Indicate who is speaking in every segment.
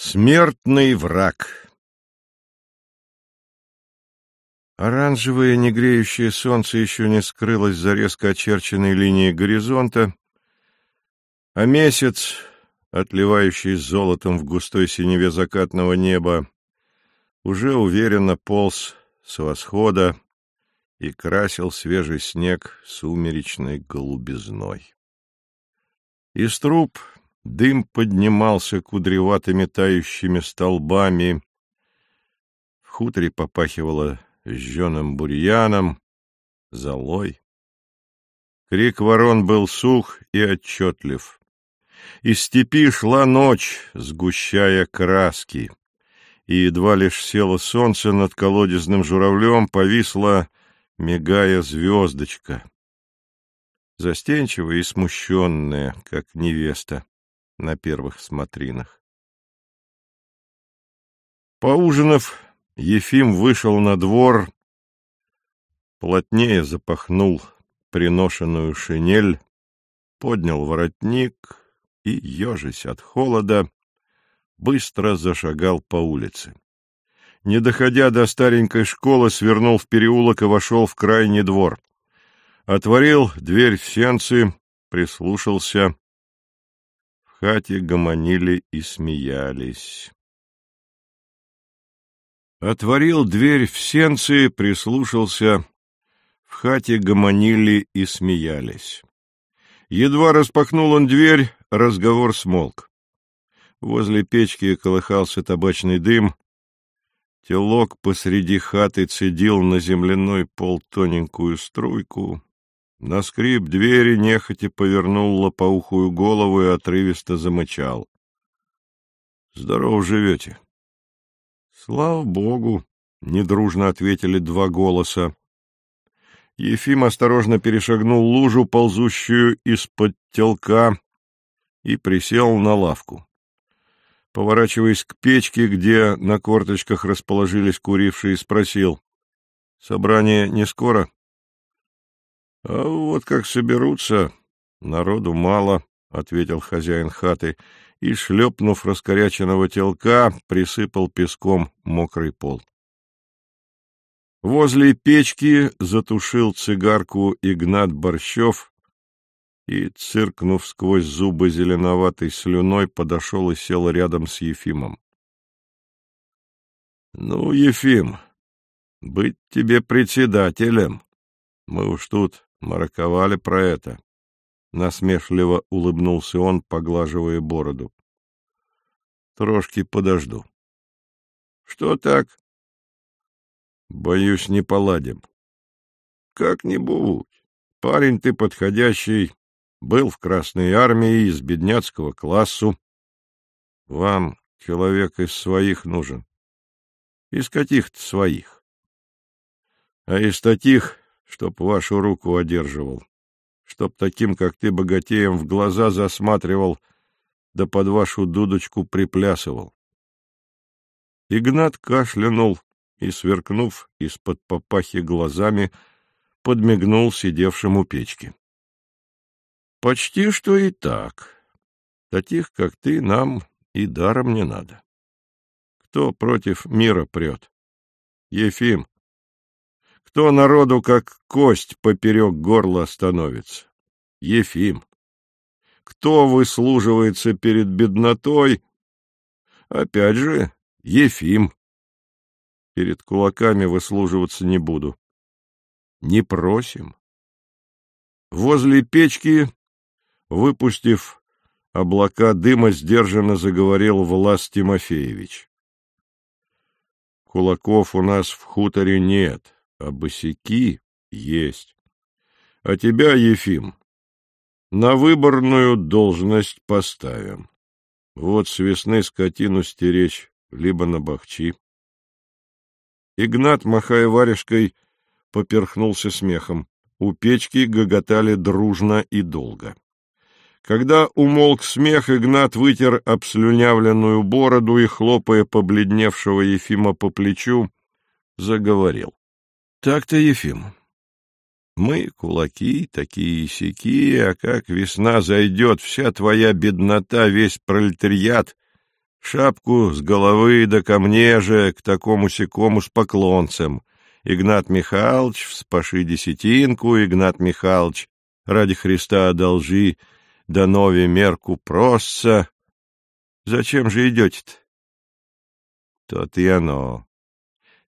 Speaker 1: Смертный враг Оранжевое негреющее солнце еще не скрылось за резко очерченной линией горизонта, а месяц, отливающий золотом в густой синеве закатного неба, уже уверенно полз с восхода и красил свежий снег сумеречной голубизной. Из труб Дым поднимался кудреватыми тающими столбами. В хуторе попахивало жженым бурьяном, золой. Крик ворон был сух и отчетлив. Из степи шла ночь, сгущая краски, и едва лишь село солнце над колодезным журавлем, повисла, мигая звездочка, застенчивая и смущенная, как невеста на первых смотринах. Поужинав, Ефим вышел на двор, плотнее запахнул приношенную шинель, поднял воротник и, ежась от холода, быстро зашагал по улице. Не доходя до старенькой школы, свернул в переулок и вошел в крайний двор. Отворил дверь в сенцы, прислушался хате гомонили и смеялись. Отворил дверь в сенцы, прислушался. В хате гомонили и смеялись. Едва распахнул он дверь, разговор смолк. Возле печки колыхался табачный дым. Телок посреди хаты цедил на земляной пол тоненькую струйку. На скрип двери нехотя повернул лопоухую голову и отрывисто замычал. — Здорово живете. — Слава богу! — недружно ответили два голоса. Ефим осторожно перешагнул лужу, ползущую из-под телка, и присел на лавку. Поворачиваясь к печке, где на корточках расположились курившие, спросил. — Собрание не скоро? — а вот как соберутся, народу мало, — ответил хозяин хаты, и, шлепнув раскоряченного телка, присыпал песком мокрый пол. Возле печки затушил цигарку Игнат Борщев и, циркнув сквозь зубы зеленоватой слюной, подошел и сел рядом с Ефимом. — Ну, Ефим, быть тебе председателем. Мы уж тут Мараковали про это. Насмешливо улыбнулся он, поглаживая бороду. Трошки подожду. Что так? Боюсь, не поладим. Как-нибудь. Парень ты подходящий, был в Красной армии из бедняцкого классу. Вам человек из своих нужен. Из каких-то своих. А из таких чтоб вашу руку одерживал, чтоб таким, как ты, богатеем в глаза засматривал, да под вашу дудочку приплясывал. Игнат кашлянул и, сверкнув из-под папахи глазами, подмигнул сидевшим у печки. — Почти что и так. Таких, как ты, нам и даром не надо. Кто против мира прет? Ефим, кто народу как кость поперек горла становится? Ефим. Кто выслуживается перед беднотой? Опять же, Ефим. Перед кулаками выслуживаться не буду. Не просим. Возле печки, выпустив облака дыма, сдержанно заговорил Влас Тимофеевич. Кулаков у нас в хуторе нет а босяки есть. А тебя, Ефим, на выборную должность поставим. Вот с весны скотину стеречь, либо на бахчи. Игнат, махая варежкой, поперхнулся смехом. У печки гоготали дружно и долго. Когда умолк смех, Игнат вытер обслюнявленную бороду и, хлопая побледневшего Ефима по плечу, заговорил. Так-то, Ефим. Мы, кулаки, такие сякие, а как весна зайдет, вся твоя беднота, весь пролетариат Шапку с головы да ко мне же, к такому-сякому с поклонцем. Игнат Михайлович, вспаши десятинку, Игнат Михайлович, ради Христа одолжи, да нове мерку просца. Зачем же идете-то? То-то и оно.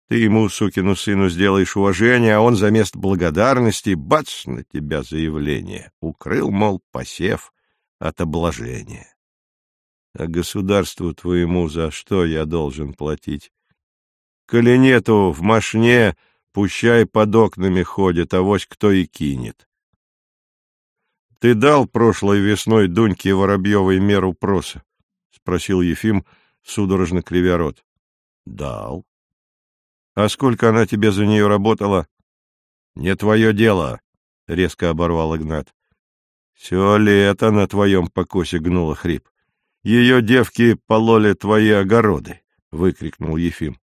Speaker 1: Ты ему, сукину сыну, сделаешь уважение, а он за место благодарности, бац, на тебя заявление. Укрыл, мол, посев от обложения. А государству твоему за что я должен платить? Коли нету в машне, пущай под окнами ходит, а вось кто и кинет. Ты дал прошлой весной Дуньке Воробьевой меру проса? — спросил Ефим, судорожно кривя рот. — Дал. — А сколько она тебе за нее работала? — Не твое дело, — резко оборвал Игнат. — Все лето на твоем покосе гнуло хрип. Ее девки пололи твои огороды, — выкрикнул Ефим.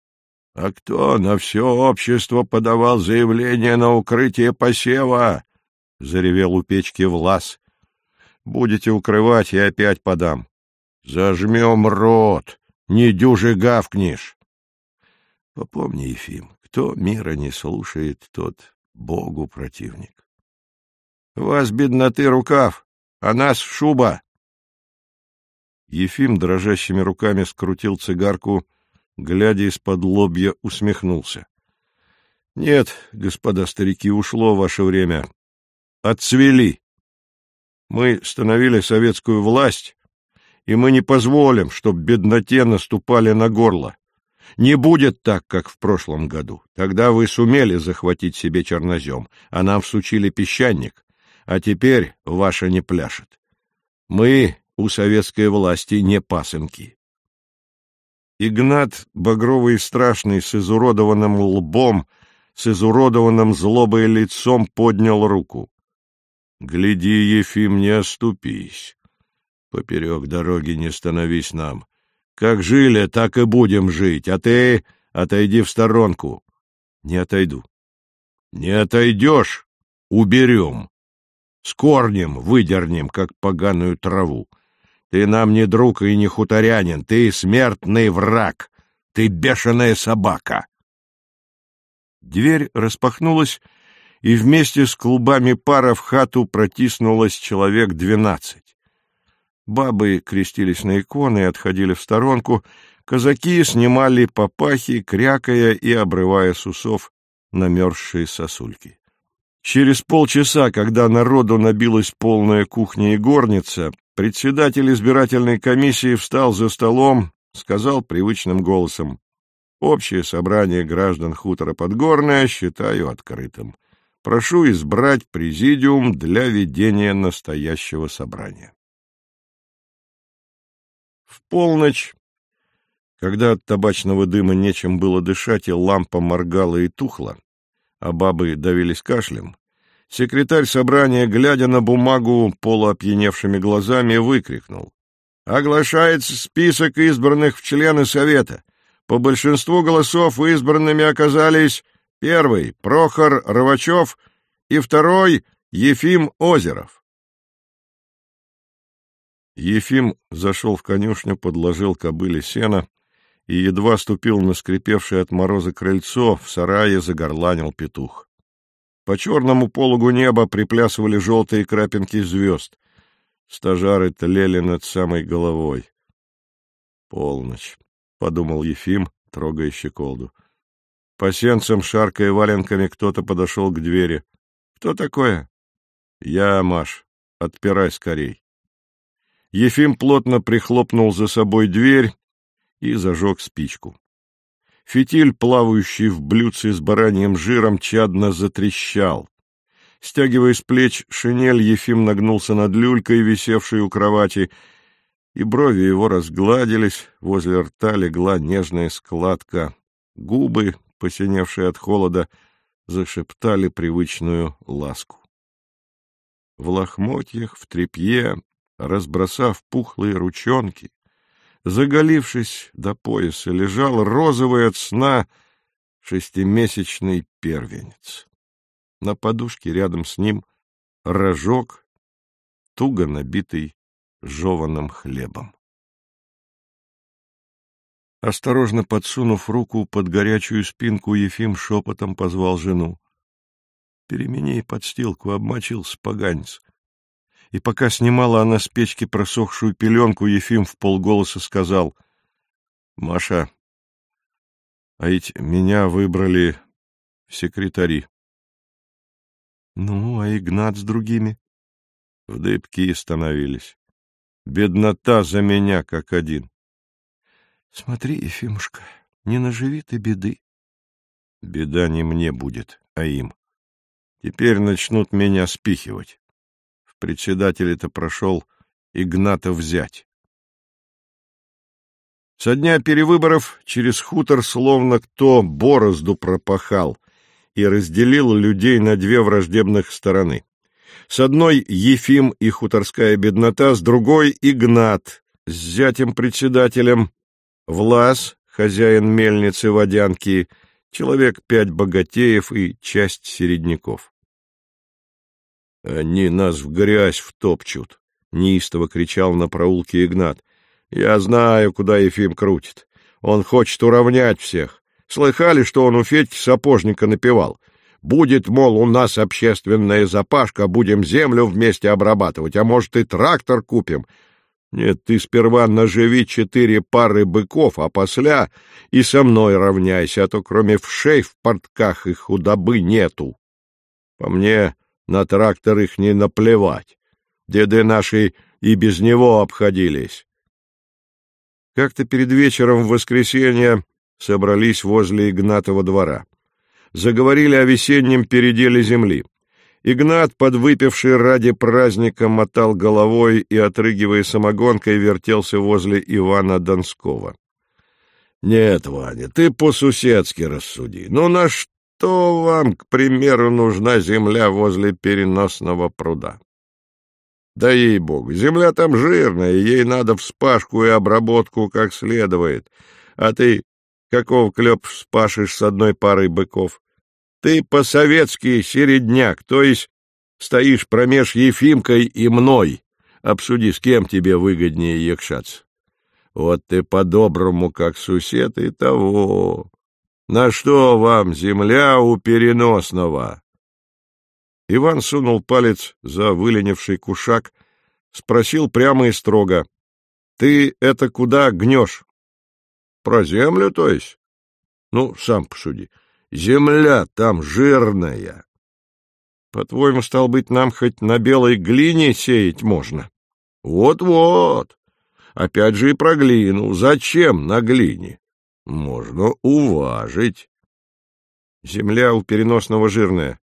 Speaker 1: — А кто на все общество подавал заявление на укрытие посева? — заревел у печки Влас. — Будете укрывать, я опять подам. — Зажмем рот, не дюжи гавкнешь. Попомни, Ефим, кто мира не слушает, тот Богу противник. — Вас, бедноты, рукав, а нас шуба. Ефим дрожащими руками скрутил цигарку, глядя из-под лобья, усмехнулся. — Нет, господа старики, ушло ваше время отцвели. Мы становили советскую власть, и мы не позволим, чтобы бедноте наступали на горло. Не будет так, как в прошлом году. Тогда вы сумели захватить себе чернозем, а нам всучили песчаник, а теперь ваша не пляшет. Мы у советской власти не пасынки. Игнат, багровый и страшный, с изуродованным лбом, с изуродованным злобой лицом, поднял руку. Гляди, Ефим, не оступись. Поперек дороги не становись нам. Как жили, так и будем жить, а ты отойди в сторонку. Не отойду. Не отойдешь — уберем. С корнем выдернем, как поганую траву. Ты нам не друг и не хуторянин, ты смертный враг, ты бешеная собака. Дверь распахнулась, и вместе с клубами пара в хату протиснулось человек двенадцать. Бабы крестились на иконы и отходили в сторонку, казаки снимали попахи, крякая и обрывая с усов намерзшие сосульки. Через полчаса, когда народу набилась полная кухня и горница, председатель избирательной комиссии встал за столом, сказал привычным голосом, «Общее собрание граждан хутора Подгорное считаю открытым прошу избрать президиум для ведения настоящего собрания. В полночь, когда от табачного дыма нечем было дышать и лампа моргала и тухла, а бабы давились кашлем, секретарь собрания, глядя на бумагу полуопьяневшими глазами, выкрикнул. «Оглашается список избранных в члены Совета. По большинству голосов избранными оказались Первый — Прохор Рвачев и второй — Ефим Озеров. Ефим зашел в конюшню, подложил кобыле сена и едва ступил на скрипевшее от мороза крыльцо, в сарае загорланил петух. По черному пологу неба приплясывали желтые крапинки звезд. Стажары тлели над самой головой. «Полночь», — подумал Ефим, трогая щеколду. По сенцам, шаркая валенками, кто-то подошел к двери. «Кто такое?» «Я, Маш. Отпирай скорей». Ефим плотно прихлопнул за собой дверь и зажег спичку. Фитиль, плавающий в блюдце с бараньим жиром, чадно затрещал. Стягивая с плеч шинель, Ефим нагнулся над люлькой, висевшей у кровати, и брови его разгладились, возле рта легла нежная складка. Губы, посиневшие от холода, зашептали привычную ласку. В лохмотьях, в тряпье, разбросав пухлые ручонки, заголившись до пояса, лежал розовый от сна шестимесячный первенец. На подушке рядом с ним рожок, туго набитый жеваным хлебом. Осторожно подсунув руку под горячую спинку, Ефим шепотом позвал жену. — Перемени подстилку, обмочился поганец. И пока снимала она с печки просохшую пеленку, Ефим в полголоса сказал. — Маша, а ведь меня выбрали секретари. — Ну, а Игнат с другими? В дыбки становились. Беднота за меня как один. — Смотри, Ефимушка, не наживи ты беды. Беда не мне будет, а им. Теперь начнут меня спихивать. В председателе-то прошел Игната взять. Со дня перевыборов через хутор словно кто борозду пропахал и разделил людей на две враждебных стороны. С одной — Ефим и хуторская беднота, с другой — Игнат с зятем-председателем, Влас, хозяин мельницы-водянки, человек пять богатеев и часть середняков. «Они нас в грязь втопчут!» — неистово кричал на проулке Игнат. «Я знаю, куда Ефим крутит. Он хочет уравнять всех. Слыхали, что он у Федьки сапожника напевал? Будет, мол, у нас общественная запашка, будем землю вместе обрабатывать, а может и трактор купим. Нет, ты сперва наживи четыре пары быков, а после и со мной равняйся, а то кроме вшей в портках и худобы нету. По мне, на трактор их не наплевать. Деды наши и без него обходились. Как-то перед вечером в воскресенье собрались возле Игнатова двора. Заговорили о весеннем переделе земли. Игнат, подвыпивший ради праздника, мотал головой и, отрыгивая самогонкой, вертелся возле Ивана Донского. — Нет, Ваня, ты по-суседски рассуди. Ну на что вам, к примеру, нужна земля возле переносного пруда? Да ей-богу, земля там жирная, ей надо вспашку и обработку как следует. А ты какого клеп спашешь с одной парой быков? Ты по-советски середняк, то есть стоишь промеж Ефимкой и мной. Обсуди, с кем тебе выгоднее якшаться. Вот ты по-доброму, как сусед, и того. На что вам земля у переносного? Иван сунул палец за выленивший кушак, спросил прямо и строго. — Ты это куда гнешь? — Про землю, то есть? Ну, сам посуди. — Земля там жирная. По-твоему, стал быть, нам хоть на белой глине сеять можно? Вот-вот. Опять же и про глину. Зачем на глине? Можно уважить. Земля у переносного жирная.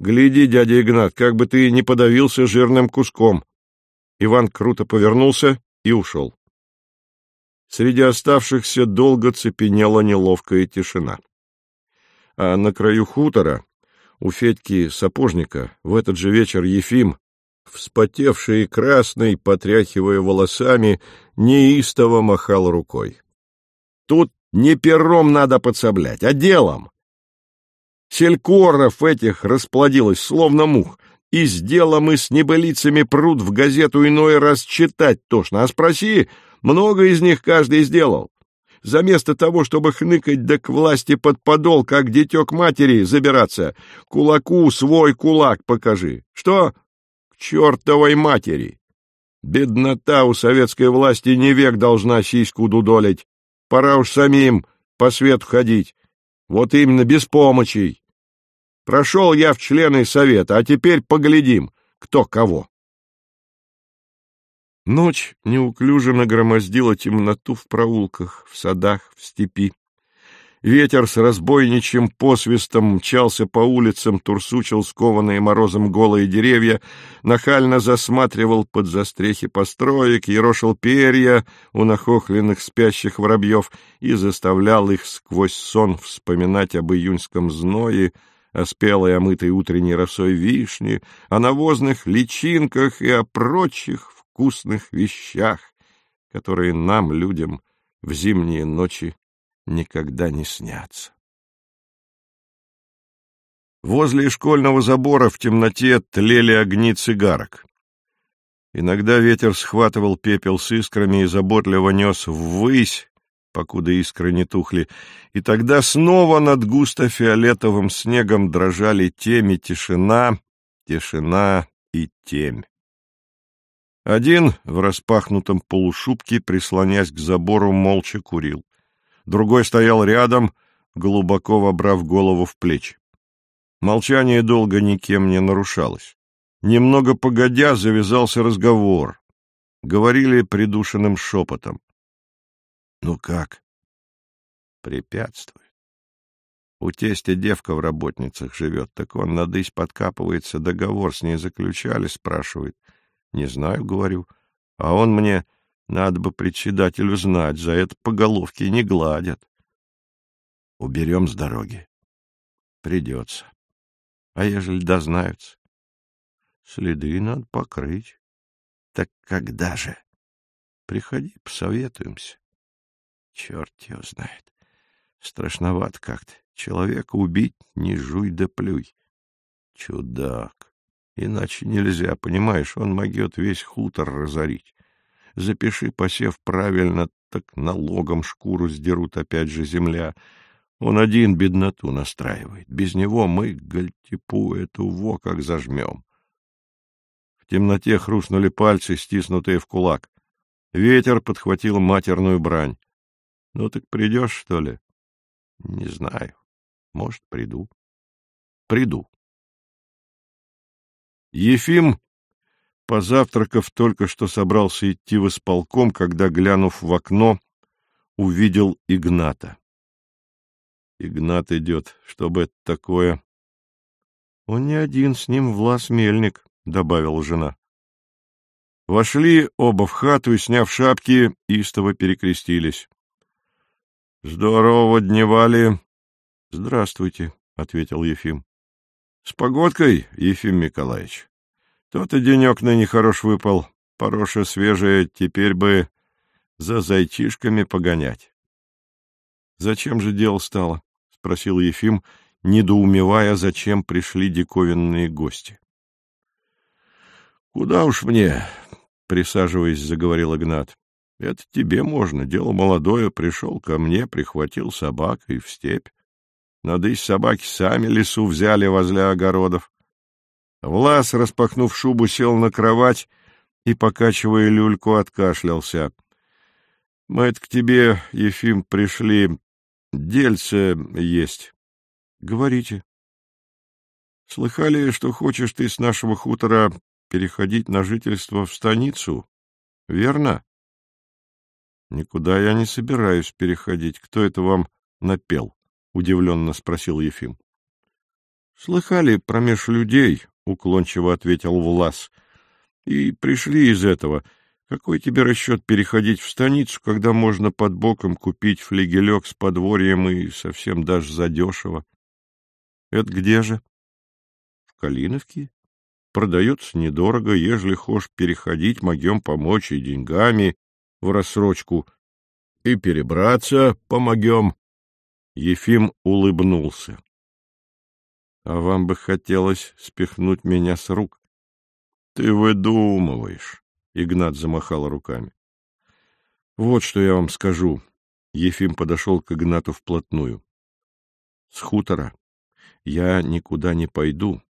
Speaker 1: Гляди, дядя Игнат, как бы ты не подавился жирным куском. Иван круто повернулся и ушел. Среди оставшихся долго цепенела неловкая тишина а на краю хутора, у Федьки сапожника, в этот же вечер Ефим, вспотевший и красный, потряхивая волосами, неистово махал рукой. Тут не пером надо подсоблять, а делом. Селькоров этих расплодилось, словно мух, и с делом и с небылицами пруд в газету иной раз читать тошно. А спроси, много из них каждый сделал. Заместо того, чтобы хныкать да к власти под подол, как детек матери, забираться, кулаку свой кулак покажи. Что? К чертовой матери! Беднота у советской власти не век должна сиську дудолить. Пора уж самим по свету ходить. Вот именно, без помощи. Прошел я в члены совета, а теперь поглядим, кто кого. Ночь неуклюже нагромоздила темноту в проулках, в садах, в степи. Ветер с разбойничьим посвистом мчался по улицам, турсучил скованные морозом голые деревья, нахально засматривал под застрехи построек, ерошил перья у нахохленных спящих воробьев и заставлял их сквозь сон вспоминать об июньском зное, о спелой омытой утренней росой вишни, о навозных личинках и о прочих вкусных вещах, которые нам, людям, в зимние ночи никогда не снятся. Возле школьного забора в темноте тлели огни цигарок. Иногда ветер схватывал пепел с искрами и заботливо нес ввысь, покуда искры не тухли, и тогда снова над густо-фиолетовым снегом дрожали теми тишина, тишина и темь. Один в распахнутом полушубке, прислонясь к забору, молча курил. Другой стоял рядом, глубоко вобрав голову в плечи. Молчание долго никем не нарушалось. Немного погодя завязался разговор. Говорили придушенным шепотом. — Ну как? — Препятствует. У тестя девка в работницах живет, так он надысь подкапывается, договор с ней заключали, спрашивает. Не знаю, говорю. А он мне, надо бы председателю знать, за это по головке не гладят. Уберем с дороги. Придется. А ежели дознаются? Следы надо покрыть. Так когда же? Приходи, посоветуемся. Черт его знает. Страшновато как-то. Человека убить не жуй да плюй. Чудак. Иначе нельзя, понимаешь, он могет весь хутор разорить. Запиши, посев правильно, так налогом шкуру сдерут опять же земля. Он один бедноту настраивает. Без него мы гальтипу эту во как зажмем. В темноте хрустнули пальцы, стиснутые в кулак. Ветер подхватил матерную брань. — Ну так придешь, что ли? — Не знаю. Может, приду. — Приду. Ефим, позавтракав, только что собрался идти в исполком, когда, глянув в окно, увидел Игната. Игнат идет. Что бы это такое? — Он не один, с ним Влас Мельник, — добавила жена. Вошли оба в хату и, сняв шапки, истово перекрестились. — Здорово дневали. — Здравствуйте, — ответил Ефим. — С погодкой, Ефим Николаевич. Тот и денек ныне хорош выпал. Пороша свежая, теперь бы за зайчишками погонять. — Зачем же дело стало? — спросил Ефим, недоумевая, зачем пришли диковинные гости. — Куда уж мне, — присаживаясь, заговорил Игнат. — Это тебе можно, дело молодое, пришел ко мне, прихватил собак и в степь. Надысь собаки сами лесу взяли возле огородов. Влас, распахнув шубу, сел на кровать и, покачивая люльку, откашлялся. — Мы это к тебе, Ефим, пришли. Дельце есть. — Говорите. — Слыхали, что хочешь ты с нашего хутора переходить на жительство в станицу? Верно? — Никуда я не собираюсь переходить. Кто это вам напел? — удивленно спросил Ефим. — Слыхали промеж людей, — уклончиво ответил Влас, — и пришли из этого. Какой тебе расчет переходить в станицу, когда можно под боком купить флигелек с подворьем и совсем даже задешево? — Это где же? — В Калиновке. Продается недорого, ежели хошь переходить, могем помочь и деньгами в рассрочку, и перебраться помогем. Ефим улыбнулся. — А вам бы хотелось спихнуть меня с рук? — Ты выдумываешь, — Игнат замахал руками. — Вот что я вам скажу. Ефим подошел к Игнату вплотную. — С хутора я никуда не пойду,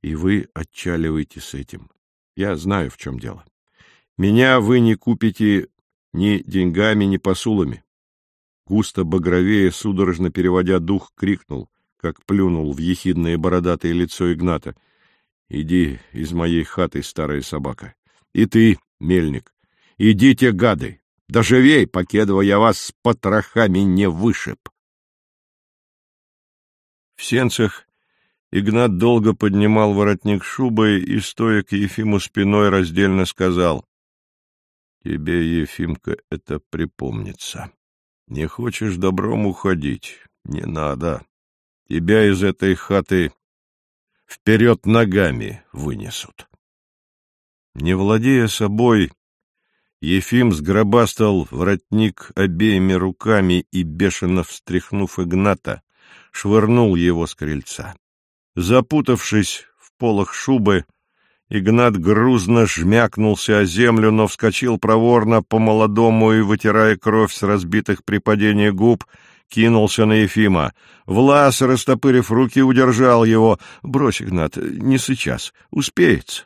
Speaker 1: и вы отчаливаете с этим. Я знаю, в чем дело. Меня вы не купите ни деньгами, ни посулами густо багровее, судорожно переводя дух, крикнул, как плюнул в ехидное бородатое лицо Игната. — Иди из моей хаты, старая собака. И ты, мельник, идите, гады! Да живей, покедова я вас с потрохами не вышиб! В сенцах Игнат долго поднимал воротник шубы и, стоя к Ефиму спиной, раздельно сказал, — Тебе, Ефимка, это припомнится. Не хочешь добром уходить? Не надо. Тебя из этой хаты вперед ногами вынесут. Не владея собой, Ефим сгробастал воротник обеими руками и, бешено встряхнув Игната, швырнул его с крыльца. Запутавшись в полах шубы, Игнат грузно жмякнулся о землю, но вскочил проворно по-молодому и, вытирая кровь с разбитых при падении губ, кинулся на Ефима. Влас, растопырив руки, удержал его. — Брось, Игнат, не сейчас. Успеется.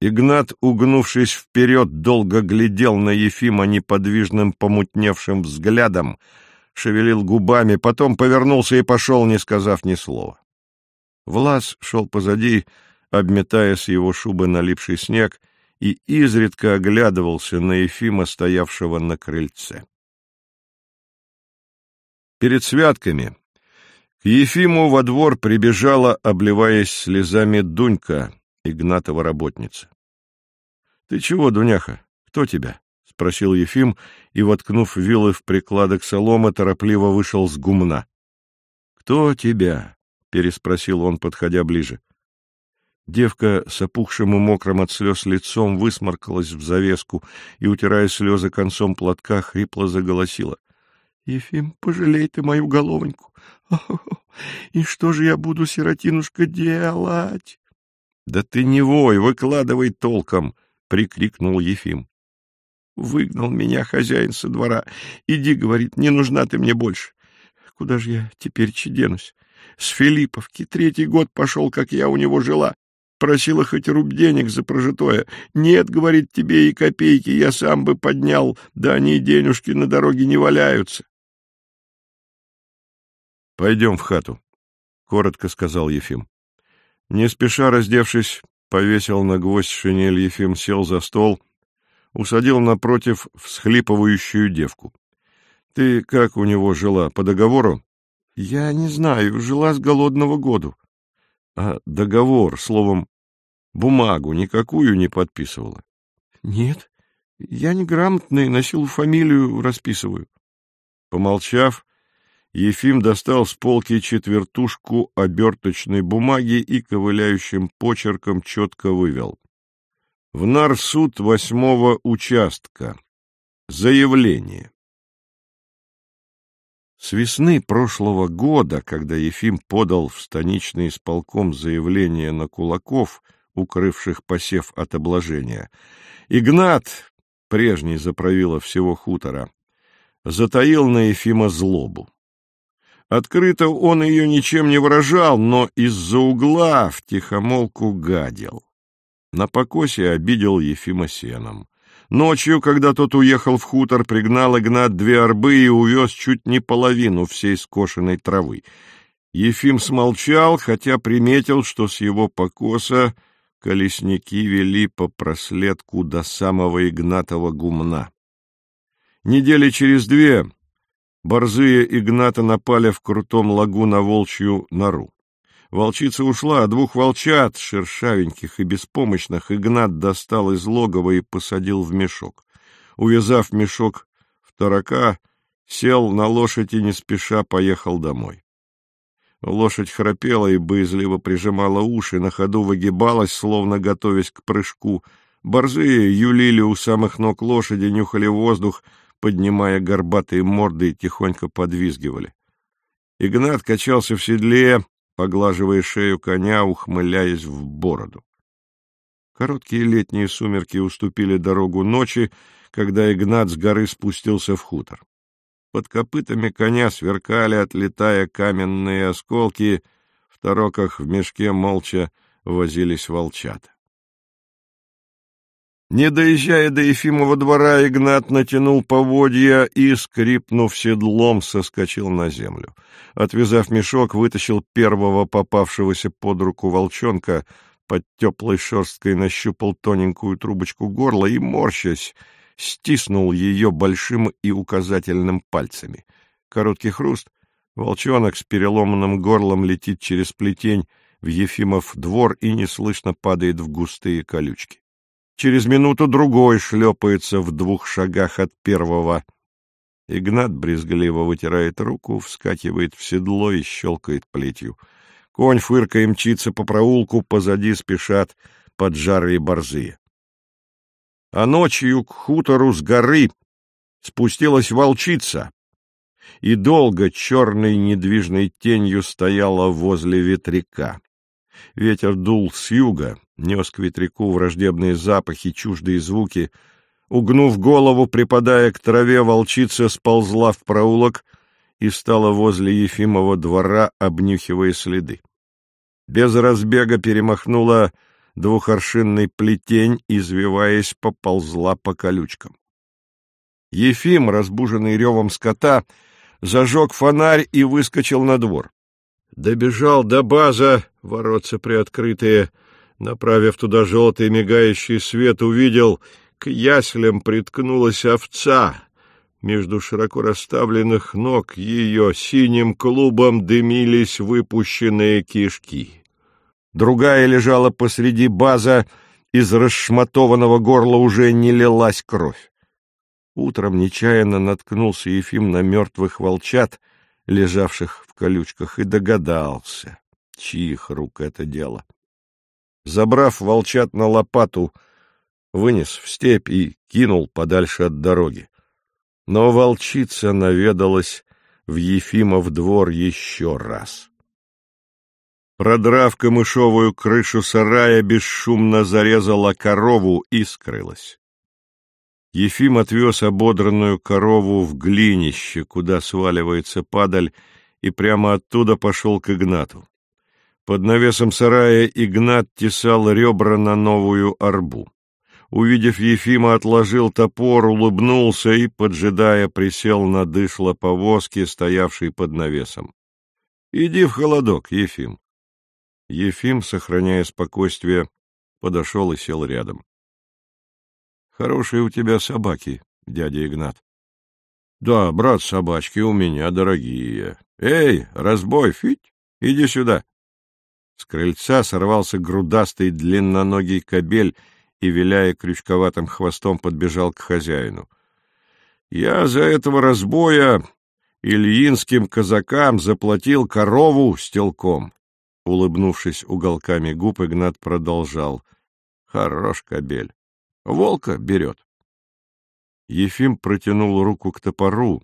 Speaker 1: Игнат, угнувшись вперед, долго глядел на Ефима неподвижным помутневшим взглядом, шевелил губами, потом повернулся и пошел, не сказав ни слова. Влас шел позади, обметая с его шубы налипший снег, и изредка оглядывался на Ефима, стоявшего на крыльце. Перед святками к Ефиму во двор прибежала, обливаясь слезами, Дунька, Игнатова работница. — Ты чего, Дуняха? Кто тебя? — спросил Ефим и, воткнув вилы в прикладок соломы, торопливо вышел с гумна. — Кто тебя? — переспросил он, подходя ближе. Девка с опухшим и мокрым от слез лицом высморкалась в завеску и, утирая слезы концом платка, хрипло заголосила. — Ефим, пожалей ты мою головоньку. И что же я буду, сиротинушка, делать? — Да ты не вой, выкладывай толком! — прикрикнул Ефим. Выгнал меня хозяин со двора. Иди, говорит, не нужна ты мне больше. Куда же я теперь чеденусь? С Филипповки третий год пошел, как я у него жила. Просила хоть руб денег за прожитое. Нет, говорит, тебе и копейки я сам бы поднял, да они денежки на дороге не валяются. — Пойдем в хату, — коротко сказал Ефим. Не спеша раздевшись, повесил на гвоздь шинель Ефим, сел за стол, усадил напротив всхлипывающую девку. — Ты как у него жила, по договору? — Я не знаю, жила с голодного году. — А договор, словом, бумагу никакую не подписывала? — Нет, я неграмотный, на силу фамилию расписываю. Помолчав, Ефим достал с полки четвертушку оберточной бумаги и ковыляющим почерком четко вывел. В нарсуд восьмого участка. Заявление. С весны прошлого года, когда Ефим подал в станичный исполком заявление на кулаков, укрывших посев от обложения, Игнат, прежний заправила всего хутора, затаил на Ефима злобу. Открыто он ее ничем не выражал, но из-за угла втихомолку гадил. На покосе обидел Ефима сеном. Ночью, когда тот уехал в хутор, пригнал Игнат две арбы и увез чуть не половину всей скошенной травы. Ефим смолчал, хотя приметил, что с его покоса колесники вели по проследку до самого Игнатова гумна. Недели через две Борзые Игната напали в крутом лагу на волчью нору. Волчица ушла, а двух волчат, шершавеньких и беспомощных, Игнат достал из логова и посадил в мешок. Увязав мешок в тарака, сел на лошадь и не спеша поехал домой. Лошадь храпела и боязливо прижимала уши, на ходу выгибалась, словно готовясь к прыжку. Борзые юлили у самых ног лошади, нюхали воздух, поднимая горбатые морды и тихонько подвизгивали. Игнат качался в седле, поглаживая шею коня, ухмыляясь в бороду. Короткие летние сумерки уступили дорогу ночи, когда Игнат с горы спустился в хутор. Под копытами коня сверкали, отлетая каменные осколки, в тороках в мешке молча возились волчата. Не доезжая до Ефимова двора, Игнат натянул поводья и, скрипнув седлом, соскочил на землю. Отвязав мешок, вытащил первого попавшегося под руку волчонка, под теплой шерсткой нащупал тоненькую трубочку горла и, морщась, стиснул ее большим и указательным пальцами. Короткий хруст, волчонок с переломанным горлом летит через плетень в Ефимов двор и неслышно падает в густые колючки. Через минуту другой шлепается в двух шагах от первого. Игнат брезгливо вытирает руку, вскакивает в седло и щелкает плетью. Конь, фыркая, мчится по проулку, позади спешат поджарые борзые. А ночью к хутору с горы спустилась волчица, и долго черной недвижной тенью стояла возле ветряка. Ветер дул с юга, нес к ветряку враждебные запахи, чуждые звуки. Угнув голову, припадая к траве, волчица сползла в проулок и стала возле Ефимова двора, обнюхивая следы. Без разбега перемахнула двухоршинный плетень, извиваясь, поползла по колючкам. Ефим, разбуженный ревом скота, зажег фонарь и выскочил на двор. Добежал до база, воротца приоткрытые, направив туда желтый мигающий свет, увидел, к яслям приткнулась овца. Между широко расставленных ног ее синим клубом дымились выпущенные кишки. Другая лежала посреди база, из расшматованного горла уже не лилась кровь. Утром нечаянно наткнулся Ефим на мертвых волчат, лежавших в колючках, и догадался, чьих рук это дело. Забрав волчат на лопату, вынес в степь и кинул подальше от дороги. Но волчица наведалась в Ефимов двор еще раз. Продрав камышовую крышу сарая, бесшумно зарезала корову и скрылась. Ефим отвез ободранную корову в глинище, куда сваливается падаль, и прямо оттуда пошел к Игнату. Под навесом сарая Игнат тесал ребра на новую арбу. Увидев Ефима, отложил топор, улыбнулся и, поджидая, присел на дышло повозки, стоявшей под навесом. — Иди в холодок, Ефим. Ефим, сохраняя спокойствие, подошел и сел рядом. Хорошие у тебя собаки, дядя Игнат. Да, брат, собачки у меня дорогие. Эй, разбой, фить, иди сюда. С крыльца сорвался грудастый длинноногий кобель и, виляя крючковатым хвостом, подбежал к хозяину. Я за этого разбоя ильинским казакам заплатил корову с телком. Улыбнувшись уголками губ, Игнат продолжал. Хорош кобель. Волка берет. Ефим протянул руку к топору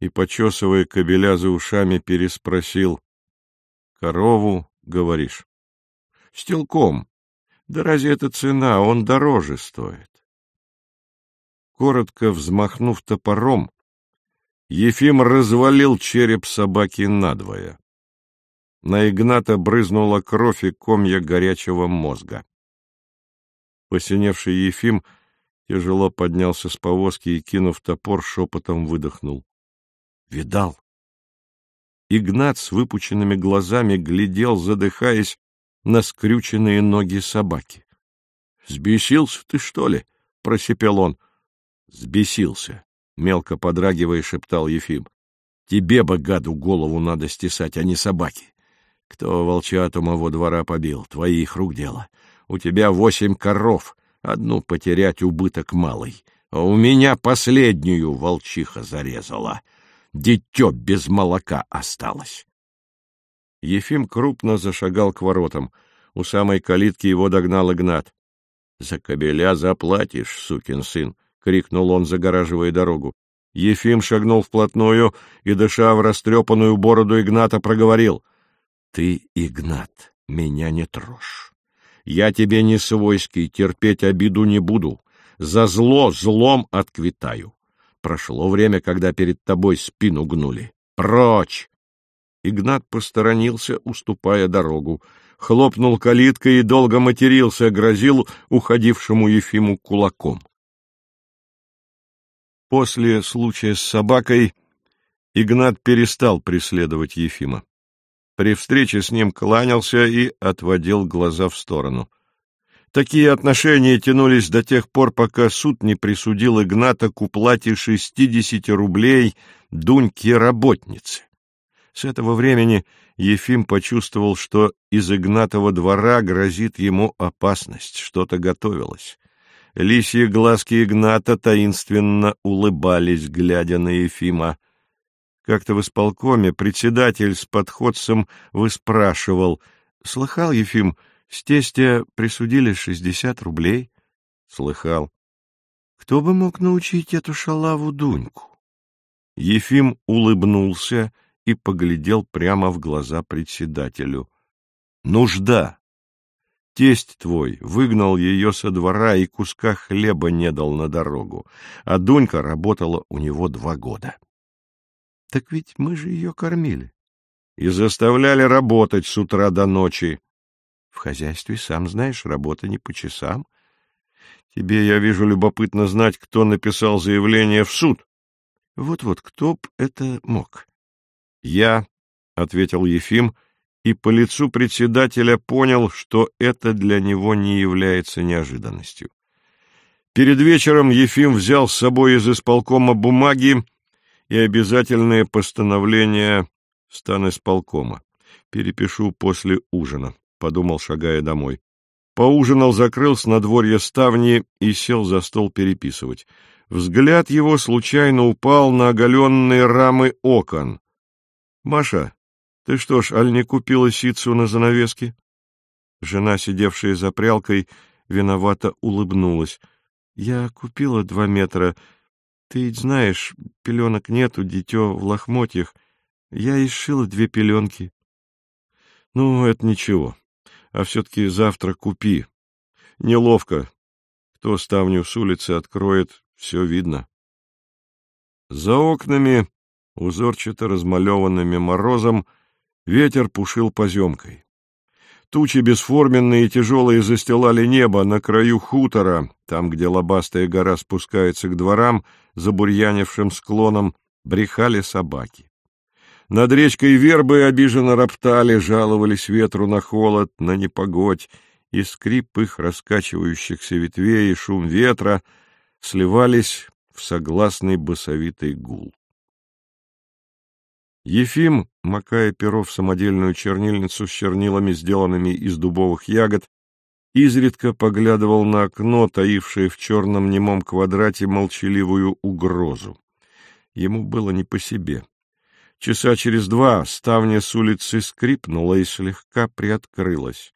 Speaker 1: и, почесывая кобеля за ушами, переспросил. — Корову, говоришь? — Стелком. Да разве это цена? Он дороже стоит. Коротко взмахнув топором, Ефим развалил череп собаки надвое. На Игната брызнула кровь и комья горячего мозга. Посиневший Ефим тяжело поднялся с повозки и, кинув топор, шепотом выдохнул. — Видал? Игнат с выпученными глазами глядел, задыхаясь, на скрюченные ноги собаки. — Сбесился ты, что ли? — просипел он. — Сбесился, — мелко подрагивая шептал Ефим. — Тебе бы, гаду, голову надо стесать, а не собаки. Кто волчат у моего двора побил, твоих рук дело. У тебя восемь коров, одну потерять убыток малый, а у меня последнюю волчиха зарезала. Дитё без молока осталось. Ефим крупно зашагал к воротам. У самой калитки его догнал Игнат. — За кобеля заплатишь, сукин сын! — крикнул он, загораживая дорогу. Ефим шагнул вплотную и, дыша в растрепанную бороду Игната, проговорил. — Ты, Игнат, меня не трожь. Я тебе не свойский, терпеть обиду не буду. За зло злом отквитаю. Прошло время, когда перед тобой спину гнули. Прочь! Игнат посторонился, уступая дорогу. Хлопнул калиткой и долго матерился, грозил уходившему Ефиму кулаком. После случая с собакой Игнат перестал преследовать Ефима при встрече с ним кланялся и отводил глаза в сторону. Такие отношения тянулись до тех пор, пока суд не присудил Игната к уплате шестидесяти рублей Дуньке-работнице. С этого времени Ефим почувствовал, что из Игнатова двора грозит ему опасность, что-то готовилось. Лисьи глазки Игната таинственно улыбались, глядя на Ефима. Как-то в исполкоме председатель с подходцем выспрашивал. Слыхал, Ефим, с тестя присудили шестьдесят рублей? Слыхал. Кто бы мог научить эту шалаву Дуньку? Ефим улыбнулся и поглядел прямо в глаза председателю. Нужда. Тесть твой выгнал ее со двора и куска хлеба не дал на дорогу, а Дунька работала у него два года. — Так ведь мы же ее кормили. И заставляли работать с утра до ночи. В хозяйстве, сам знаешь, работа не по часам. Тебе, я вижу, любопытно знать, кто написал заявление в суд. Вот-вот, кто б это мог? — Я, — ответил Ефим, — и по лицу председателя понял, что это для него не является неожиданностью. Перед вечером Ефим взял с собой из исполкома бумаги и обязательные постановления стан исполкома. Перепишу после ужина, — подумал, шагая домой. Поужинал, закрыл с надворья ставни и сел за стол переписывать. Взгляд его случайно упал на оголенные рамы окон. — Маша, ты что ж, аль не купила ситцу на занавеске? Жена, сидевшая за прялкой, виновато улыбнулась. Я купила два метра. Ты ведь знаешь, пеленок нету, дитё в лохмотьях. Я и сшила две пеленки. Ну, это ничего. А все-таки завтра купи. Неловко. Кто ставню с улицы откроет, все видно. За окнами, узорчато размалеванными морозом, Ветер пушил поземкой. Тучи бесформенные и тяжелые застилали небо на краю хутора, там, где лобастая гора спускается к дворам, забурьянившим склоном, брехали собаки. Над речкой вербы обиженно роптали, жаловались ветру на холод, на непогодь, и скрип их раскачивающихся ветвей и шум ветра сливались в согласный басовитый гул. Ефим, макая перо в самодельную чернильницу с чернилами, сделанными из дубовых ягод, изредка поглядывал на окно, таившее в черном немом квадрате молчаливую угрозу. Ему было не по себе. Часа через два ставня с улицы скрипнула и слегка приоткрылась.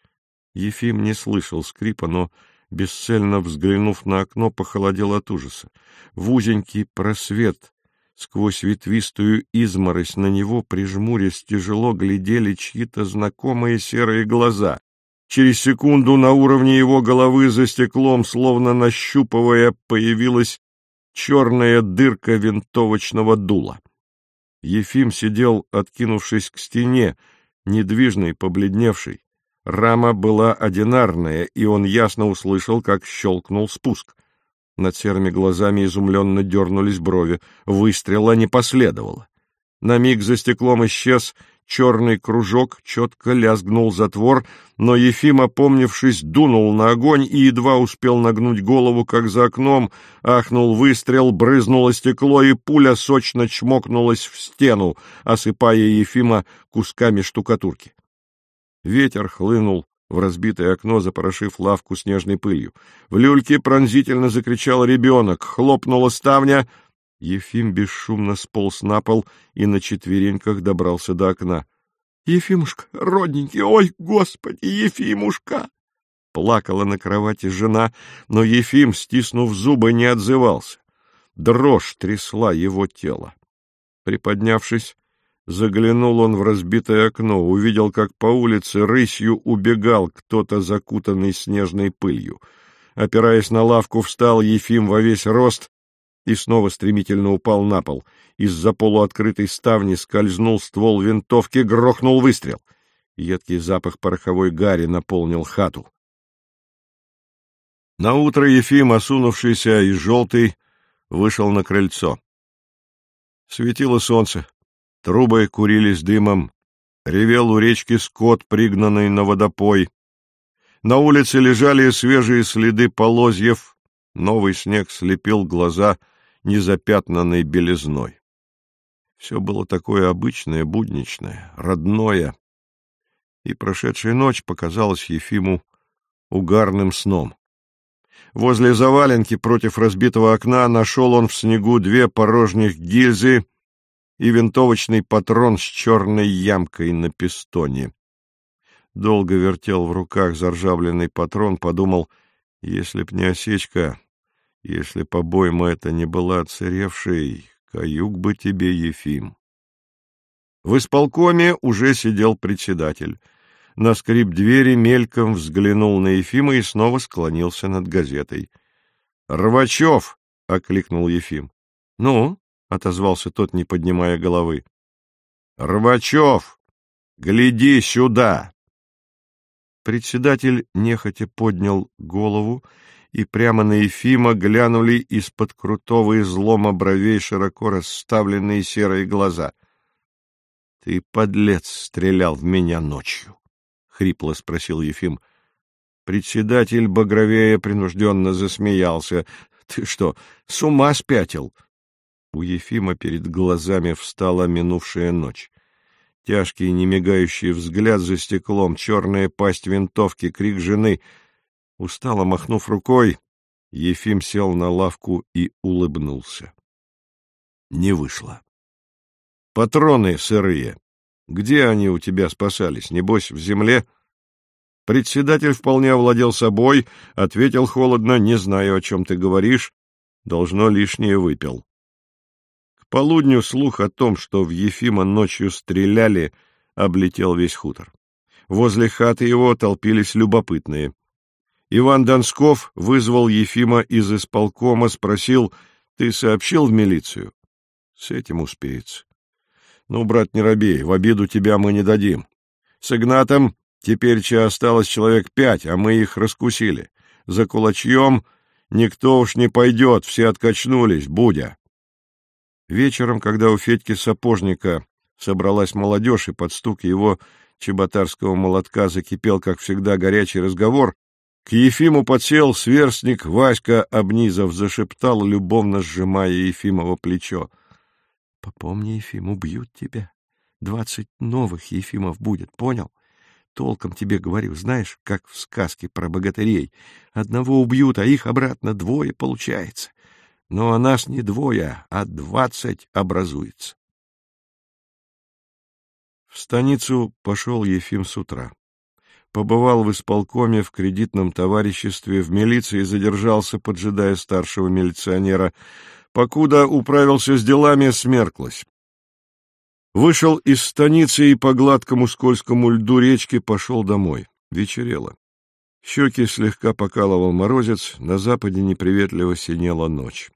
Speaker 1: Ефим не слышал скрипа, но, бесцельно взглянув на окно, похолодел от ужаса. В узенький просвет Сквозь ветвистую изморозь на него, прижмурясь, тяжело глядели чьи-то знакомые серые глаза. Через секунду на уровне его головы за стеклом, словно нащупывая, появилась черная дырка винтовочного дула. Ефим сидел, откинувшись к стене, недвижный, побледневший. Рама была одинарная, и он ясно услышал, как щелкнул спуск. Над серыми глазами изумленно дернулись брови. Выстрела не последовало. На миг за стеклом исчез черный кружок, четко лязгнул затвор, но Ефим, опомнившись, дунул на огонь и едва успел нагнуть голову, как за окном ахнул выстрел, брызнуло стекло, и пуля сочно чмокнулась в стену, осыпая Ефима кусками штукатурки. Ветер хлынул в разбитое окно, запорошив лавку снежной пылью. В люльке пронзительно закричал ребенок, хлопнула ставня. Ефим бесшумно сполз на пол и на четвереньках добрался до окна. — Ефимушка, родненький, ой, господи, Ефимушка! Плакала на кровати жена, но Ефим, стиснув зубы, не отзывался. Дрожь трясла его тело. Приподнявшись, Заглянул он в разбитое окно, увидел, как по улице рысью убегал кто-то, закутанный снежной пылью. Опираясь на лавку, встал Ефим во весь рост и снова стремительно упал на пол. Из-за полуоткрытой ставни скользнул ствол винтовки, грохнул выстрел. Едкий запах пороховой гари наполнил хату. Наутро Ефим, осунувшийся и желтый, вышел на крыльцо. Светило солнце. Трубы курились дымом, ревел у речки скот, пригнанный на водопой. На улице лежали свежие следы полозьев, новый снег слепил глаза незапятнанной белизной. Все было такое обычное, будничное, родное, и прошедшая ночь показалась Ефиму угарным сном. Возле заваленки против разбитого окна нашел он в снегу две порожних гильзы и винтовочный патрон с черной ямкой на пистоне. Долго вертел в руках заржавленный патрон, подумал, если б не осечка, если б обойма это не была отсыревшей, каюк бы тебе, Ефим. В исполкоме уже сидел председатель. на скрип двери, мельком взглянул на Ефима и снова склонился над газетой. — Рвачев! — окликнул Ефим. — Ну? — отозвался тот, не поднимая головы. — Рвачев! Гляди сюда! Председатель нехотя поднял голову, и прямо на Ефима глянули из-под крутого излома бровей широко расставленные серые глаза. — Ты, подлец, стрелял в меня ночью! — хрипло спросил Ефим. Председатель багровея принужденно засмеялся. — Ты что, с ума спятил? У Ефима перед глазами встала минувшая ночь. Тяжкий, немигающий взгляд за стеклом, черная пасть винтовки, крик жены. Устало махнув рукой, Ефим сел на лавку и улыбнулся. Не вышло. Патроны сырые. Где они у тебя спасались? Небось, в земле? Председатель вполне овладел собой, ответил холодно, не знаю, о чем ты говоришь, должно лишнее выпил полудню слух о том, что в Ефима ночью стреляли, облетел весь хутор. Возле хаты его толпились любопытные. Иван Донсков вызвал Ефима из исполкома, спросил, «Ты сообщил в милицию?» «С этим успеется». «Ну, брат, не робей, в обиду тебя мы не дадим. С Игнатом теперь че осталось человек пять, а мы их раскусили. За кулачьем никто уж не пойдет, все откачнулись, Будя». Вечером, когда у Федьки Сапожника собралась молодежь, и под стук его чеботарского молотка закипел, как всегда, горячий разговор, к Ефиму подсел сверстник, Васька Обнизов зашептал, любовно сжимая Ефимово плечо. — Попомни, Ефим, убьют тебя. Двадцать новых Ефимов будет, понял? Толком тебе говорю, знаешь, как в сказке про богатырей. Одного убьют, а их обратно двое получается но у нас не двое, а двадцать образуется. В станицу пошел Ефим с утра. Побывал в исполкоме, в кредитном товариществе, в милиции задержался, поджидая старшего милиционера. Покуда управился с делами, смерклась. Вышел из станицы и по гладкому скользкому льду речки пошел домой. Вечерело. Щеки слегка покалывал морозец, на западе неприветливо синела ночь.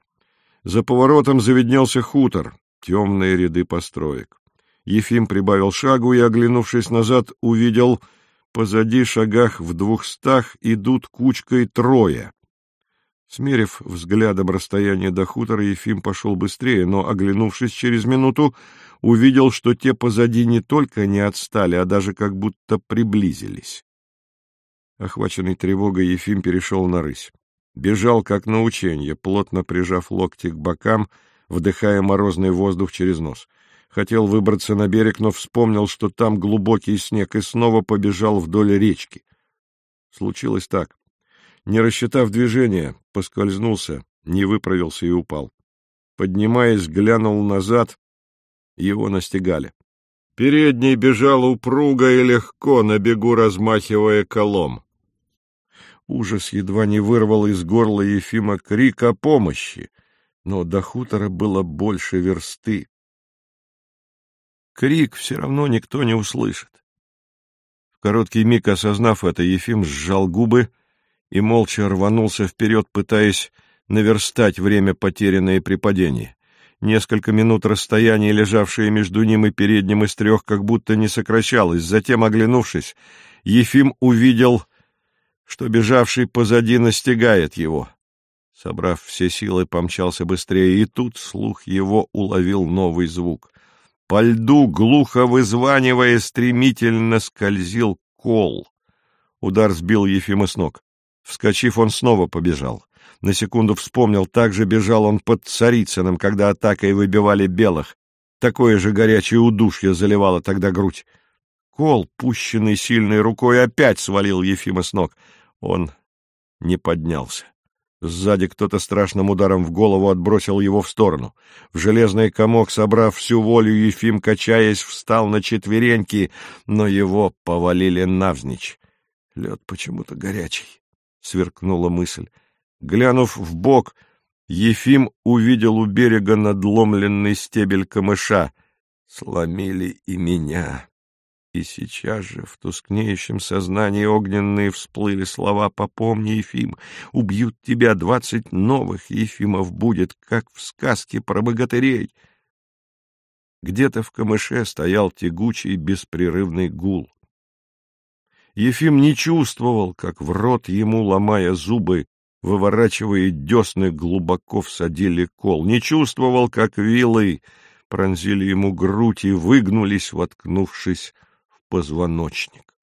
Speaker 1: За поворотом заведнелся хутор, темные ряды построек. Ефим прибавил шагу и, оглянувшись назад, увидел позади шагах в двухстах идут кучкой трое. Смерив взглядом расстояние до хутора, Ефим пошел быстрее, но, оглянувшись через минуту, увидел, что те позади не только не отстали, а даже как будто приблизились. Охваченный тревогой, Ефим перешел на рысь. Бежал, как на ученье, плотно прижав локти к бокам, вдыхая морозный воздух через нос. Хотел выбраться на берег, но вспомнил, что там глубокий снег, и снова побежал вдоль речки. Случилось так. Не рассчитав движение, поскользнулся, не выправился и упал. Поднимаясь, глянул назад, его настигали. Передний бежал упруго и легко, на бегу размахивая колом. Ужас едва не вырвал из горла Ефима крик о помощи, но до хутора было больше версты. Крик все равно никто не услышит. В короткий миг, осознав это, Ефим сжал губы и молча рванулся вперед, пытаясь наверстать время, потерянное при падении. Несколько минут расстояние, лежавшее между ним и передним из трех, как будто не сокращалось. Затем, оглянувшись, Ефим увидел что бежавший позади настигает его. Собрав все силы, помчался быстрее, и тут слух его уловил новый звук. По льду, глухо вызванивая, стремительно скользил кол. Удар сбил Ефима с ног. Вскочив, он снова побежал. На секунду вспомнил, так же бежал он под Царицыным, когда атакой выбивали белых. Такое же горячее удушье заливало тогда грудь. Кол, пущенный сильной рукой, опять свалил Ефима с ног — он не поднялся. Сзади кто-то страшным ударом в голову отбросил его в сторону. В железный комок, собрав всю волю, Ефим, качаясь, встал на четвереньки, но его повалили навзничь. Лед почему-то горячий, — сверкнула мысль. Глянув в бок, Ефим увидел у берега надломленный стебель камыша. Сломили и меня. И сейчас же в тускнеющем сознании огненные всплыли слова «Попомни, Ефим, убьют тебя, двадцать новых Ефимов будет, как в сказке про богатырей». Где-то в камыше стоял тягучий беспрерывный гул. Ефим не чувствовал, как в рот ему, ломая зубы, выворачивая десны, глубоко всадили кол. Не чувствовал, как вилы пронзили ему грудь и выгнулись, воткнувшись позвоночник.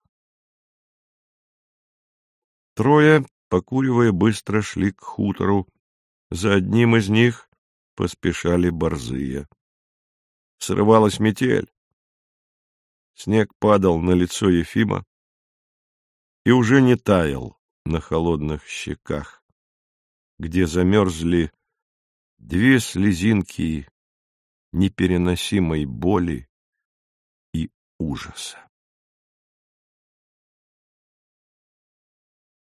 Speaker 1: Трое, покуривая, быстро шли к хутору. За одним из них поспешали борзые. Срывалась метель. Снег падал на лицо Ефима и уже не таял на холодных щеках, где замерзли две слезинки непереносимой боли и ужаса.